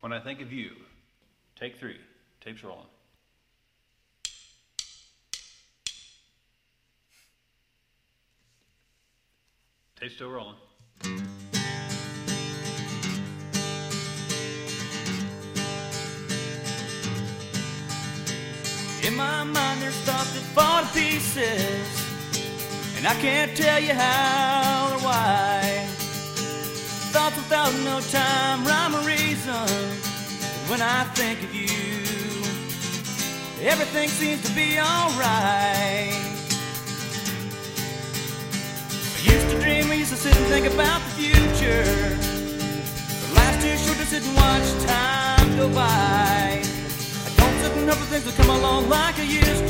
When I think of you, take three, tape's rolling. Tape's still rolling. In my mind, there's thoughts that fall to pieces, and I can't tell you how or why. Thoughts without no time, rhyme or reason. When I think of you, everything seems to be alright. I used to dream, I used to sit and think about the future. But life's too short to sit and watch time go by. I don't sit and hope that things will come along like I used to.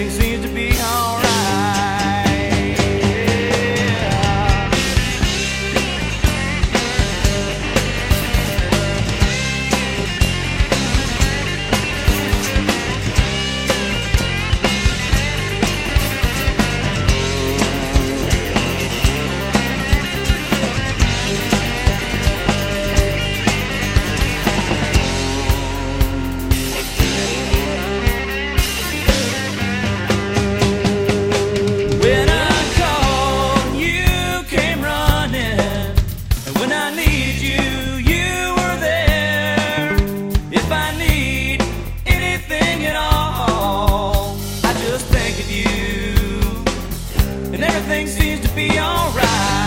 everything seems to be alright. everything seems to be alright.